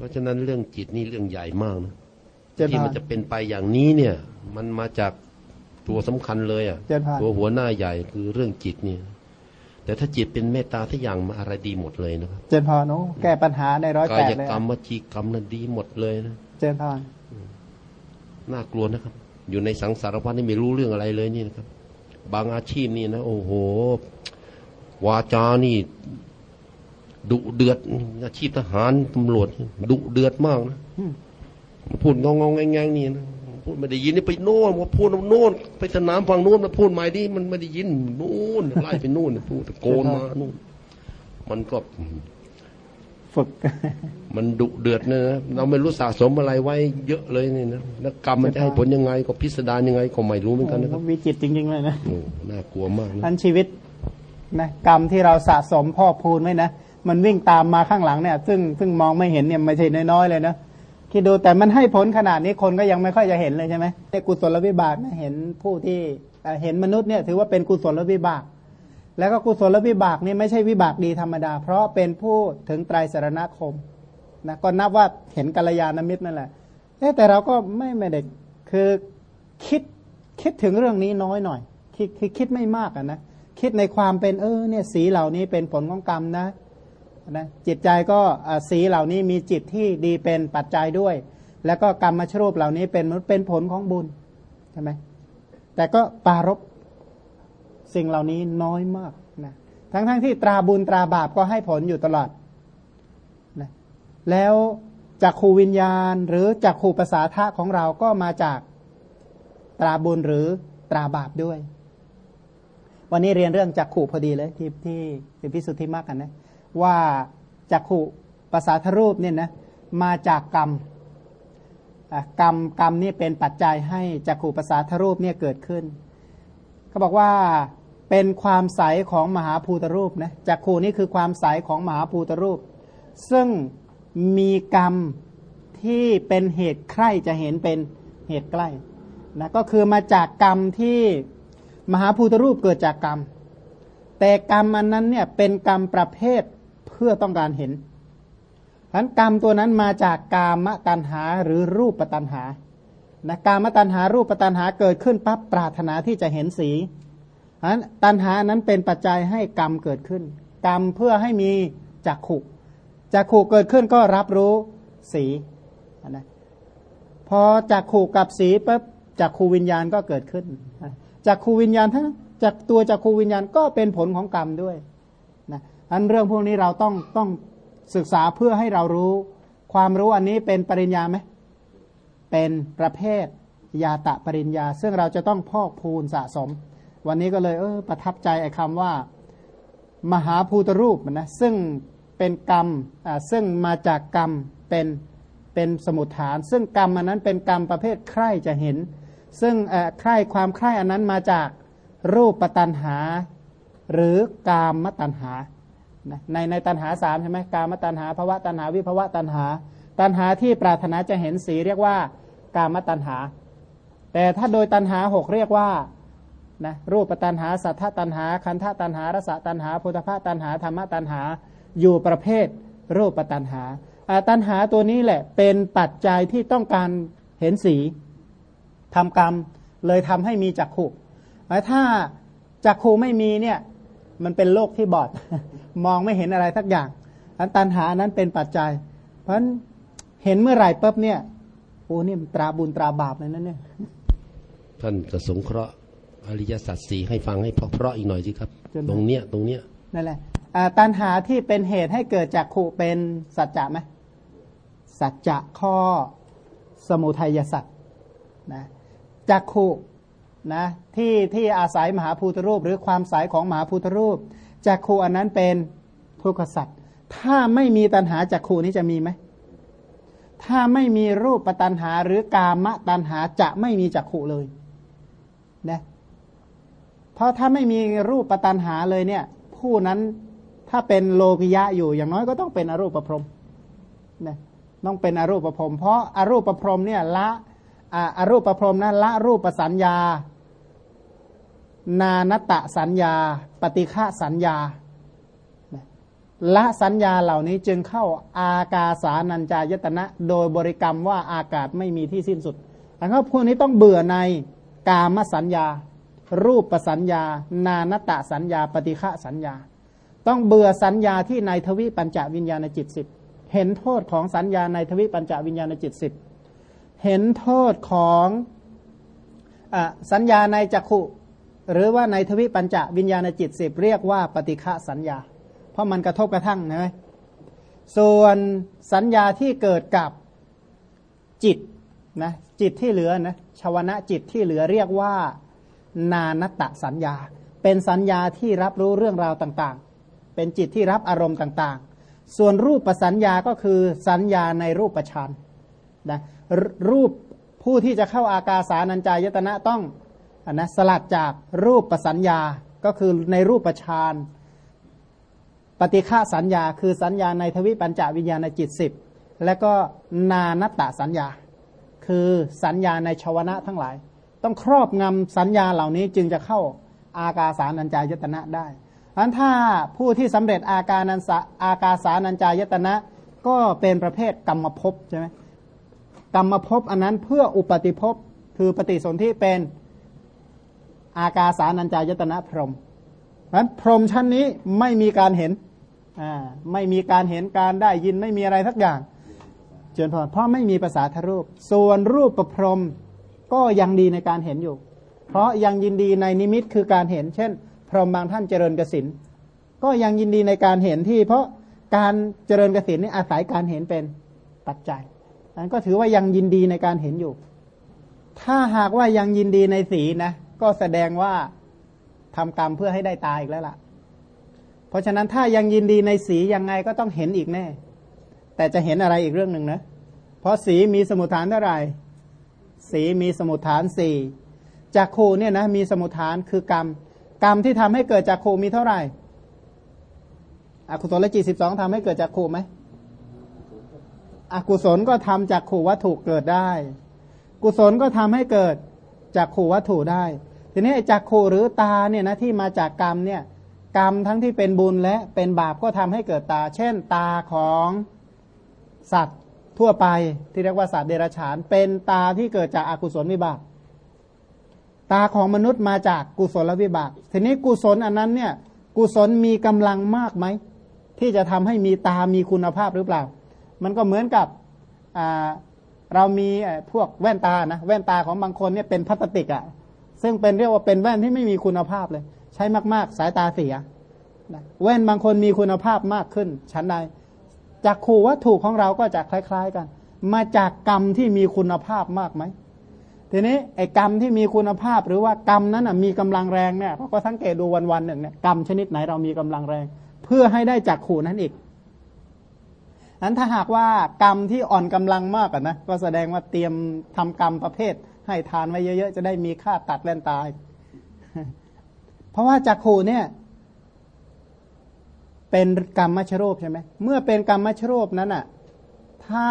เพราะฉะนั้นเรื่องจิตนี่เรื่องใหญ่มากนะเจริญที่พมันรจะเป็นไปอย่างนี้เนี่ย มันมาจากตัวสำคัญเลยอะเจริญพรตัวหัวหน้าใหญ่คือเรื่องจิตเนี่ย แต่ถ้าจิตเป็นเมตตาทุกอย่างมาอะไรดีหมดเลยนะครับเจนพรโอ้แก้ปัญหาในร้อยกาแปดยเลยกรรมวจีกรรมนั้นดีหมดเลยนะเจนพรน่ากลัวนะครับ อยู่ในสังสารวัฏนี่ไม่รู้เรื่องอะไรเลยนี่นะครับ บางอาชีพนี่นะ โอ้โหวาจานี่ ดุเดือดอาชีพทหารตำรวจดุเดือดมากนะพูดงองงๆแงงๆนี่นะพูดไม่ได้ยินนี่ไปโน่นมาพูดโน่นไปสนามฝั่งโน้นมาพูดใหม่ดิมันไม่ได้ยินนู่นไล่ไปนู่นพูดตะโกนมานู่นมันก็ฝึก มันดุเดือดนะนะเราไม่รู้สะสมอะไรไว้เยอะเลยนี่นะแล้วกรรมมันจะให้ผลยังไง ก็พิสดารยังไง ก็ไม่รู้เหมือนกันนะครับวิจิตรจริงๆเลยนะโอ้น่ากลัวมากนะอันชีวิตนะกรรมที่เราสะสมพ่อกพูนไว้นะ มันวิ่งตามมาข้างหลังเนี่ย ซึ่งซึ่งมองไม่เห็นเนี่ยไม่ใช่น้อยๆเลยนะคิดดูแต่มันให้ผลขนาดนี้คนก็ยังไม่ค่อยจะเห็นเลยใช่ไหมในกุศลวิบากนะเห็นผู้ที่เห็นมนุษย์เนี่ยถือว่าเป็นกุศลวิบาก แล้วก็กุศลวิบากนี่ไม่ใช่วิบากดีธรรมดา เพราะเป็นผู้ถึงไตรสารณคมนะก็นับว่าเห็นกัลยาณมิตรนั่นแหละแต่เราก็ไม่ไม่ได้คือคิดคิดถึงเรื่องนี้น้อยหน่อยคิดคือคิดไม่มากอะนะคิดในความเป็นเออเนี่ยสีเหล่านี้เป็นผลของกรรมนะ นะจิตใจก็สีเหล่านี้มีจิตที่ดีเป็นปัจจัยด้วย แล้วก็กรรมมาชรูปเหล่านี้เป็นเป็นผลของบุญใช่ไหมแต่ก็ปารบสิ่งเหล่านี้น้อยมากนะทั้งๆทที่ตราบุญตราบาปก็ให้ผลอยู่ตลอดนะแล้วจากขูวิญญาณ หรือจากขูภาษาทะของเราก็มาจากตราบุญหรือตราบาปด้วย วันนี้เรียนเรื่องจักขู่พอดีเลยที่ที่พิสุทธิมากกันนะ ว่าจักขู่ภาษาทรูปเนี่ยนะมาจากกรรมกรรมกรรมนี่เป็นปัจจัยให้จักขู่ภาษาทรูปเนี่ยเกิดขึ้นเขาบอกว่าเป็นความใสของมหาภูตรูปนะจักขูนี่คือความใสของมหาภูตรูป ซึ่งมีกรรมที่เป็นเหตุใคร่จะเห็นเป็นเหตุใกล้นะก็คือมาจากกรรมที่มหาภูตรูปเกิดจากกรรม แต่กรรมอันนั้นเนี่ยเป็นกรรมประเภท พื่อต้องการเห็นฉะนั้นกรรมตัวนั้นมาจากกามตัณหาหรือรูปตัณหานะกามตัณหารูปตัณหาเกิดขึ้นปั๊บปรารถนาที่จะเห็นสีฉะนั้นตัณหานั้นเป็นปัจจัยให้กรรมเกิดขึ้น กรรมเพื่อให้มีจักขุจักขุเกิดขึ้นก็รับรู้สีนะพอจักขุกับสีปั๊บจักขูวิญญาณก็เกิดขึ้นจักขูวิญญาณทั้งจากตัวจักขูวิญญาณก็เป็นผลของกรรมด้วย อันเรื่องพวกนี้เราต้องต้องศึกษาเพื่อให้เรารู้ ความรู้อันนี้เป็นปริญญาไหมเป็นประเภทยาตะปริญญา ซึ่งเราจะต้องพอกพูนสะสม วันนี้ก็เลยเออประทับใจไอ้คำว่า มหาภูตรูปนะซึ่งเป็นกรรมอ่าซึ่งมาจากกรรมเป็นเป็นสมุทฐาน ซึ่งกรรมอันนั้นเป็นกรรมประเภทใคร่จะเห็น ซึ่งเอ่อใคร่ความใคร่อันนั้นมาจากรูปปัตันหา หรือกามมตัณหา ในในตัณหาสามใช่ไหมกามตัณหาภวะตัณหาวิภวะตัณหา ตัณหาที่ปรารถนาจะเห็นสีเรียกว่ากามตัณหา แต่ถ้าโดยตัณหาหกเรียกว่านะรูปตัณหาสัทธตัณหา คันธตัณหารสตัณหาพุทธภาตัณหาธรรมตัณหา อยู่ประเภทรูปตัณหาตัณหาตัวนี้แหละเป็นปัจจัยที่ต้องการเห็นสีทำกรรมเลยทำให้มีจักขุถ้าจักขุไม่มีเนี่ย มันเป็นโลกที่บอด มองไม่เห็นอะไรทักอย่างอันตัณหานั้นเป็นปัจจัย เพราะฉะนั้นเห็นเมื่อไหร่ปุ๊บเนี่ยโอ้นี่มันตราบุญตราบาปเลยนั่นเนี่ยท่านก็สงเคราะห์อริยสัจสี่ให้ฟังให้เพราะๆอีกหน่อยสิครับจนตรงเนี้ยตรงเนี้ยนั่นแหละอ่าตัณหาที่เป็นเหตุให้เกิดจากขุเป็นสัจจะไหมสัจจะข้อสมุทัยสัจนะจักขุ นะที่ที่อาศัยมหาภูตรูป หรือความสายของมหาภูตรูปจักขุอันนั้นเป็นทุกขสัจถ้าไม่มีตัณหาจักขุนี้จะมีไหมถ้าไม่มีรูปตัณหาหรือกามตัณหาจะไม่มีจักขุเลยนะเพราะถ้าไม่มีรูปตัณหาเลยเนี่ย ผู้นั้นถ้าเป็นโลกิยะอยู่อย่างน้อยก็ต้องเป็นอรูปประพรมนะต้องเป็นอรูปประพรมเพราะอารูปประพรมเนี่ยละอาอรูปประพรมนะละรูปประสัญญา นานตะสัญญา ปฏิฆะสัญญาละสัญญาเหล่านี้จึงเข้าอากาสานัญจายตนะ โดยบริกรรมว่าอากาศไม่มีที่สิ้นสุดแล้วก็พวกนี้ต้องเบื่อในกามสัญญา รูปสัญญา นานตะสัญญา ปฏิฆะสัญญา ต้องเบื่อสัญญาที่ในทวิปัญจวิญญาณจิตสิบเห็นโทษของสัญญาในทวิปัญจวิญญาณจิตสิบเห็นโทษของอสัญญาในจักขุ หรือว่าในทวิปัญจวิญญาณจิตสิบเรียกว่าปฏิฆะสัญญา เพราะมันกระทบกระทั่งนะส่วนสัญญาที่เกิดกับจิตนะจิตที่เหลือนะชาวนะจิตที่เหลือเรียกว่า นานตะสัญญา เป็นสัญญาที่รับรู้เรื่องราวต่างๆ เป็นจิตที่รับอารมณ์ต่างๆ ส่วนรูปประสัญญาก็คือสัญญาในรูปประชานนะรูปผู้ที่จะเข้าอากาสานัญจายตนะต้อง นนะสลัดจากรูปประสัญญาก็คือในรูปประชานปฏิฆาสัญญา คือสัญญาในทวิปัญจวิญญาณจิตสิบและก็นานัตะสัญญา คือสัญญาในชวนะทั้งหลาย ต้องครอบงำสัญญาเหล่านี้จึงจะเข้าอากาสานัญจายตนะได้เพราะถ้าผู้ที่สำเร็จอาการนันสอากาสานัญจายตนะ ก็เป็นประเภทกรรมภพใช่ไหมกรรมภพอันนั้นเพื่ออุปติภพคือปฏิสนธิเป็น อากาสานัญจายตนะพรหมนั้นพรมชั้นนี้ไม่มีการเห็นอ่าไม่มีการเห็นการได้ยินไม่มีอะไรทักอย่างเจริญพรเพราะไม่มีภาษาทรูป ส่วนรูปประพรมก็ยังดีในการเห็นอยู่ เพราะยังยินดีในนิมิตคือการเห็น เช่น พรหมบางท่านเจริญกสินก็ยังยินดีในการเห็นที่ เพราะการเจริญกสินนี่อาศัยการเห็นเป็นปัจจัยนั้นก็ถือว่ายังยินดีในการเห็นอยู่ ถ้าหากว่ายังยินดีในสีนะ ก็แสดงว่าทำกรรมเพื่อให้ได้ตายอีกแล้วล่ะ เพราะฉะนั้นถ้ายังยินดีในสียังไงก็ต้องเห็นอีกแน่ แต่จะเห็นอะไรอีกเรื่องหนึ่งนะ เพราะสีมีสมุทฐานเท่าไหร่ สีมีสมุทฐานสี่จากขูเนี่ยนะมีสมุทฐานคือกรรม กรรมที่ทำให้เกิดจากขูมีเท่าไหร่อกุศลจิตสิบสองทำให้เกิดจากขูไหมอกุศลก็ทำจากขูวัตถุเกิดได้ กุศลก็ทำให้เกิดจากขูวัตถุได้ ทีนี้จากขูหรือตาเนี่ยนะที่มาจากกรรมเนี่ยกรรมทั้งที่เป็นบุญและเป็นบาปก็ทำให้เกิดตา เช่นตาของสัตว์ทั่วไปที่เรียกว่าสัตว์เดรัจฉาน เป็นตาที่เกิดจากอากุศลวิบาก ตาของมนุษย์มาจากกุศลวิบาก ทีนี้กุศลอันนั้นเนี่ยกุศลมีกำลังมากไหม ที่จะทำให้มีตามีคุณภาพหรือเปล่า มันก็เหมือนกับเรามีพวกแว่นตานะแว่นตาของบางคนเนี่ยเป็นพลาสติกอะ่ะ ซึ่งเป็นเรียกว่าเป็นแว่นที่ไม่มีคุณภาพเลย ใช้มาก ๆ สายตาเสียแว่นบางคนมีคุณภาพมากขึ้น ชั้นใดจากขู่วัตถุของเราก็จะคล้าย ๆ กัน มาจากกรรมที่มีคุณภาพมากไหมทีนี้ไอ้กรรมที่มีคุณภาพหรือว่ากรรมนั้นมีกำลังแรงเนี่ยเราก็สังเกตดูวันๆหนึ่งเนี่ยกรรมชนิดไหนเรามีกำลังแรง เพื่อให้ได้จากขู่นั้นอีกนั้นถ้าหากว่ากรรมที่อ่อนกำลังมากนะก็แสดงว่าเตรียมทำกรรมประเภท ให้ทานไว้เยอะๆ จะได้มีค่าตัดแล่นตาย เพราะว่าจากขู่เนี่ย เป็นกรรมมัชโรบใช่ไหมเมื่อเป็นกรรมมัชโรบนั้นอะ ถ้า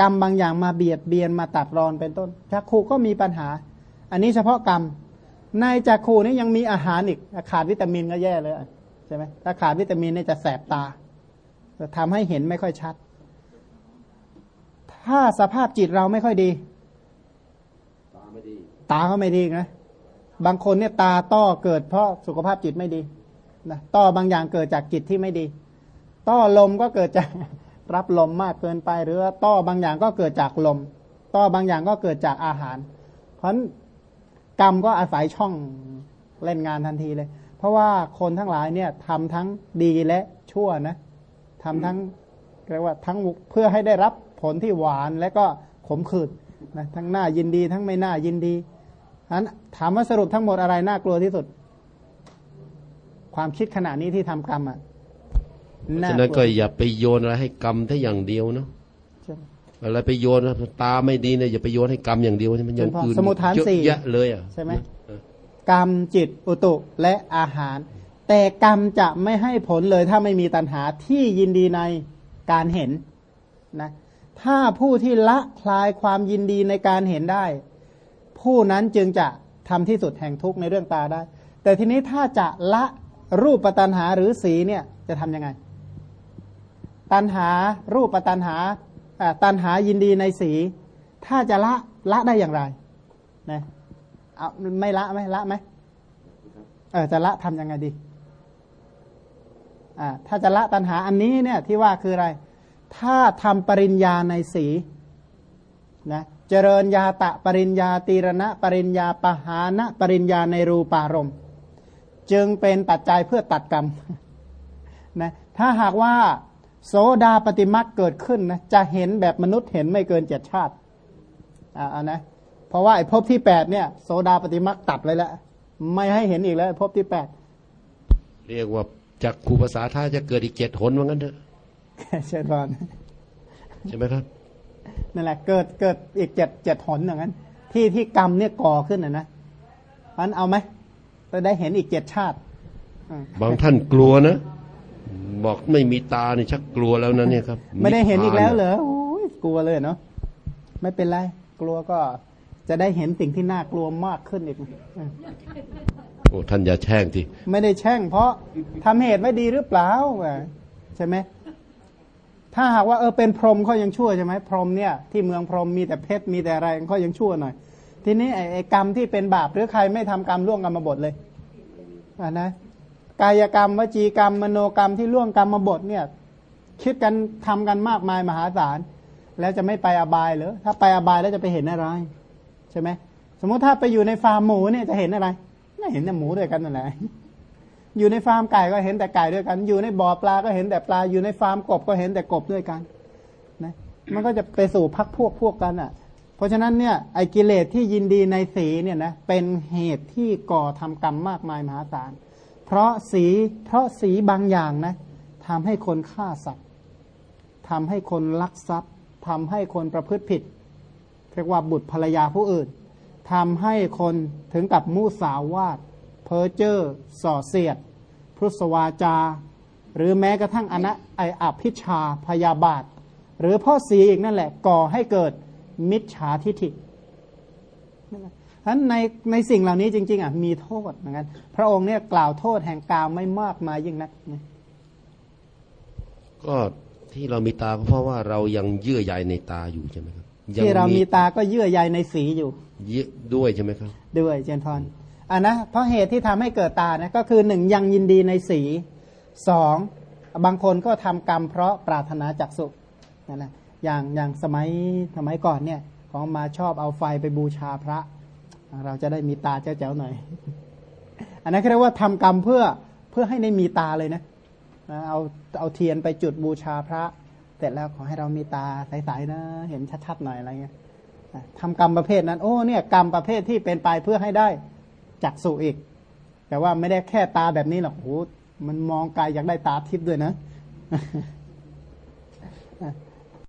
กรรมบางอย่างมาเบียดเบียนมาตัดรอนเป็นต้นจักขูก็มีปัญหา อันนี้เฉพาะกรรมในจักขูนี่ยังมีอาหารอีกขาดวิตามินก็แย่เลยใช่ไหมถ้าขาดวิตามินนี่จะแสบตาจะทำให้เห็นไม่ค่อยชัด ถ้าสภาพจิตเราไม่ค่อยดี ไม่ดีตาไม่ดีนะบางคนเนี่ยตาต้อเกิดเพราะสุขภาพจิตไม่ดีนะต้อบางอย่างเกิดจากจิตที่ไม่ดี ต้อลมก็เกิดจากรับลมมากเกินไป หรือต้อบางอย่างก็เกิดจากลม ต้อบางอย่างก็เกิดจากอาหาร เพราะกรรมก็อาศัยช่องเล่นงานทันทีเลย เพราะว่าคนทั้งหลายเนี่ยทำทั้งดีและชั่วนะทำทั้งเรียกว่าทั้งเพื่อให้ได้รับผลที่หวานและก็ขมขื่นนะทั้งหน้ายินดีทั้งไม่น่ายินดี นั้นถามว่าสรุปทั้งหมดอะไรน่ากลัวที่สุด ความคิดขณะนี้ที่ทำกรรมอะฉะนั้นก็อย่าไปโยนอะไรให้กรรมแค่อย่างเดียวเนาะอะไรไปโยนตาไม่ดีเนี่ยอย่าไปโยนให้กรรมอย่างเดียวมันอย่างอื่นสมุทฐานสี่เยอะเลยอะใช่ไหมกรรมจิตอุตุและอาหาร แต่กรรมจะไม่ให้ผลเลยถ้าไม่มีตัณหาที่ยินดีในการเห็นนะถ้าผู้ที่ละคลายความยินดีในการเห็นได้ ผู้นั้นจึงจะทำที่สุดแห่งทุกข์ในเรื่องตาได้ แต่ทีนี้ถ้าจะละรูปปัตนหาหรือสีเนี่ยจะทํำยังไง ตันหารูปตันหาตันหายินดีในสี ถ้าจะละละได้อย่างไรนะเอาไม่ละไหมละไหมเออจะละทำยังไงดีอ่าถ้าจะละตันหาอันนี้เนี่ยที่ว่าคืออะไร ถ้าทำปริญญาในสีนะ เจริญญาตะปริญญาตีรณะ ปริญญาปหานะปริญญาในรูปารมณ์ จึงเป็นปัจจัยเพื่อตัดกรรมนะถ้าหากว่าโสดาปฏิมักเกิดขึ้นนะจะเห็นแบบมนุษย์เห็นไม่เกินเจ็ดชาติอ่าเอานะเพราะว่าไอ้ภพที่แปดเนี่ยโสดาปฏิมักตัดไว้แล้วไม่ให้เห็นอีกแล้วไอ้ภพที่แปดเรียกว่าจากครูภาษาท่าจะเกิดอีกเจ็ดหนว่างั้นเถอะเชิญพรใช่ไหมครับ นั่นแหละเกิดเกิดอีกเจ็ดเจ็ดหนอย่างนั้น ที่ที่กรรมเนี่ยก่อขึ้นนะนะมันเอาไหมจะได้เห็นอีกเจ็ดชาติอ่าบางท่านกลัวนะ บอกไม่มีตาเนี่ยชักกลัวแล้วนะเนี่ยครับ ไม่ได้เห็นอีกแล้วเหรออโอ้ยกลัวเลยเนาะไม่เป็นไรกลัวก็จะได้เห็นสิ่งที่น่ากลัวมากขึ้นอีกอืมโอ้ท่านอย่าแช่งทีไม่ได้แช่ง เพราะทำเหตุไม่ดีหรือเปล่าอะใช่ไหม ถ้าหากว่าเออเป็นพรหมเขายังชั่วใช่ไหมพรหมเนี่ยที่เมืองพรหมมีแต่เพชรมีแต่อะไรเขายังชั่วหน่อย ทีนี้ไอ้กรรมที่เป็นบาปหรือใครไม่ทำกรรมล่วงกรรมบทเลยอ่านะกายกรรมวจีกรรม มโนกรรมที่ล่วงกรรมบทเนี่ยคิดกันทำกันมากมายมหาศาล แล้วจะไม่ไปอบายเหรอถ้าไปอบายแล้วจะไปเห็นอะไรใช่ไหมสมมุติถ้าไปอยู่ในฟาร์มหมูเนี่ยจะเห็นอะไรไม่เห็นแต่หมูด้วยกันนั่นแหละ อยู่ในฟาร์มไก่ก็เห็นแต่ไก่ด้วยกัน อยู่ในบ่อปลาก็เห็นแต่ปลา อยู่ในฟาร์มกบก็เห็นแต่กบด้วยกันนะมันก็จะไปสู่พักพวกพวกกันอะ เพราะฉะนั้นเนี่ยไอ้กิเลสที่ยินดีในสีเนี่ยนะเป็นเหตุที่ก่อทำกรรมมากมายมหาศาล เพราะสีเพราะสีบางอย่างนะทำให้คนฆ่าสัตว์ทำให้คนลักทรัพย์ทำให้คนประพฤติผิดเรียกว่าบุตรภรรยาผู้อื่นทำให้คนถึงกับมุสาวาท เพ้อเจ้อส่อเสียด พุทธวาจา หรือแม้กระทั่งอนะไออภิชาพยาบาท หรือพ่อสีอีกนั่นแหละ ก่อให้เกิดมิจฉาทิฐินั่นแหละฉะนั้นในในสิ่งเหล่านี้จริง ๆอะมีโทษเหมือนกันพระองค์เนี่ยกล่าวโทษแห่งกามไม่มากมายยิ่งนักนะก็ที่เรามีตาก็เพราะว่าเรายังเยื่อใยในตาอยู่ใช่ไหมครับยังที่เรามีตาก็เยื่อใยในสีอยู่เยื่อด้วยใช่ไหมครับ ด้วยเจนพร อะนะเพราะเหตุที่ทำให้เกิดตานะก็คือหนึ่งยังยินดีในสีสองบางคนก็ทำกรรมเพราะปรารถนาจักสุนั่นนะอย่างอย่างสมัยสมัยก่อนเนี่ยของมาชอบเอาไฟไปบูชาพระ เราจะได้มีตาเจ้าๆหน่อย อันนั้นเรียกว่าทำกรรมเพื่อเพื่อให้ได้มีตาเลยนะนะเอาเอาเทียนไปจุดบูชาพระ เสร็จแล้วขอให้เรามีตาใสๆนะ เห็นชัดๆหน่อยอะไรเงี้ยทำกรรมประเภทนั้น โอ้เนี่ยกรรมประเภทที่เป็นไปเพื่อให้ได้ จักสุอีก แต่ว่าไม่ได้แค่ตาแบบนี้หรอกโอ้มันมองไกลอยากได้ตาทิพย์ด้วยนะ